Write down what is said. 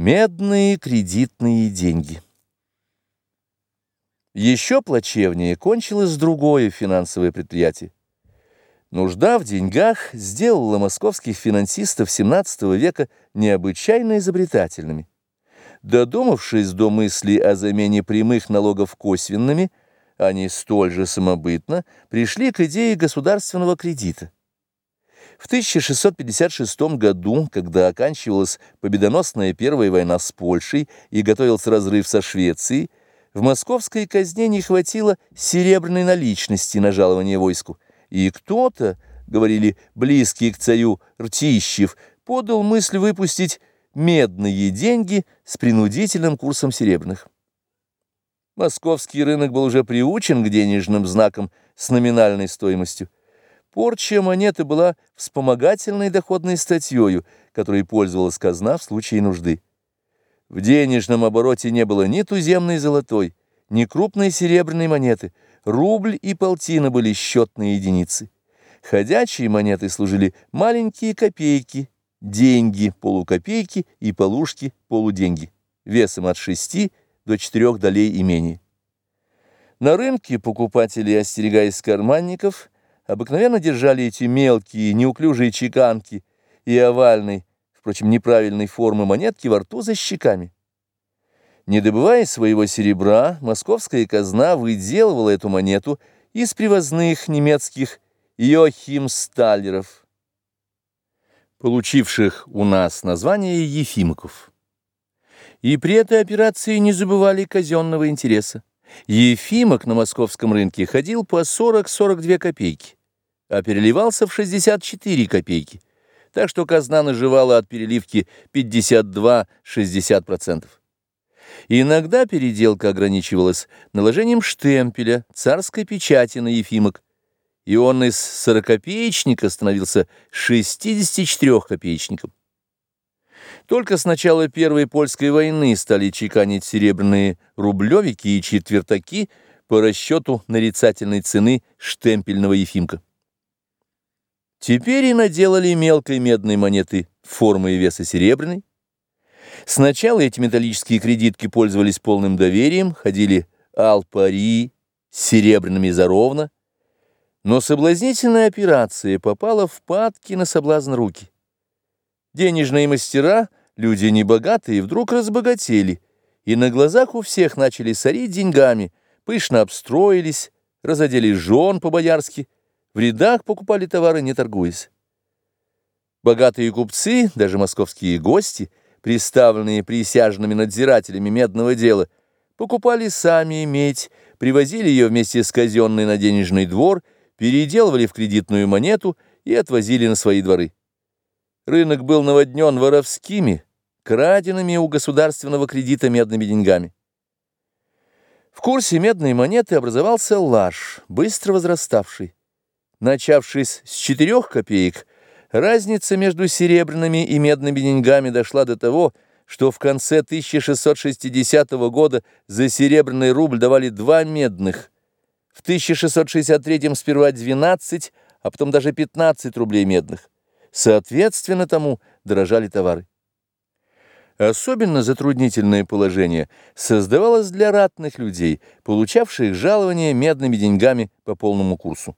Медные кредитные деньги. Еще плачевнее кончилось другое финансовое предприятие. Нужда в деньгах сделала московских финансистов XVII века необычайно изобретательными. Додумавшись до мысли о замене прямых налогов косвенными, они столь же самобытно пришли к идее государственного кредита. В 1656 году, когда оканчивалась победоносная Первая война с Польшей и готовился разрыв со Швецией, в московской казне не хватило серебряной наличности на жалование войску, и кто-то, говорили близкий к царю Ртищев, подал мысль выпустить медные деньги с принудительным курсом серебряных. Московский рынок был уже приучен к денежным знакам с номинальной стоимостью. Порча монеты была вспомогательной доходной статьей, которой пользовалась казна в случае нужды. В денежном обороте не было ни туземной золотой, ни крупной серебряной монеты, рубль и полтина были счетные единицы. Ходячие монеты служили маленькие копейки, деньги, полукопейки и полушки, полуденьги, весом от 6 до 4 долей и менее. На рынке покупатели, остерегаясь карманников, обыкновенно держали эти мелкие, неуклюжие чеканки и овальной, впрочем, неправильной формы монетки во рту за щеками. Не добывая своего серебра, московская казна выделывала эту монету из привозных немецких йохимсталлеров, получивших у нас название ефимоков. И при этой операции не забывали казенного интереса. Ефимок на московском рынке ходил по 40-42 копейки а переливался в 64 копейки, так что казна наживала от переливки 52-60%. Иногда переделка ограничивалась наложением штемпеля, царской печати на Ефимок, и он из сорокопеечника становился 64-копеечником. Только с начала Первой польской войны стали чеканить серебряные рублевики и четвертаки по расчету нарицательной цены штемпельного Ефимка. Теперь и наделали мелкой медной монеты формы и веса серебряной. Сначала эти металлические кредитки пользовались полным доверием, ходили алпари с серебряными заровно, но соблазнительная операция попала в падки на соблазн руки. Денежные мастера, люди небогатые, вдруг разбогатели, и на глазах у всех начали сорить деньгами, пышно обстроились, разодели жен по-боярски, в рядах покупали товары, не торгуясь. Богатые купцы, даже московские гости, представленные присяжными надзирателями медного дела, покупали сами медь, привозили ее вместе с казенной на денежный двор, переделывали в кредитную монету и отвозили на свои дворы. Рынок был наводнен воровскими, краденными у государственного кредита медными деньгами. В курсе медной монеты образовался лаж, быстро возраставший. Начавшись с четырех копеек, разница между серебряными и медными деньгами дошла до того, что в конце 1660 года за серебряный рубль давали два медных, в 1663 сперва 12, а потом даже 15 рублей медных. Соответственно тому дорожали товары. Особенно затруднительное положение создавалось для ратных людей, получавших жалование медными деньгами по полному курсу.